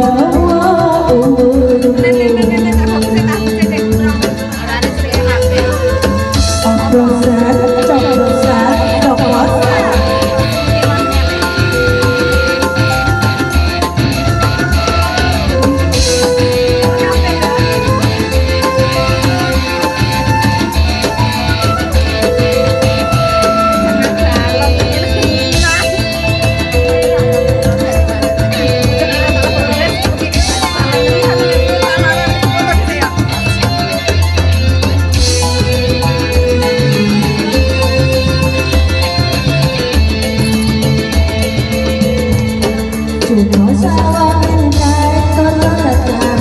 Oh. đừng nói xa bao bên trái có đó là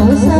mẫu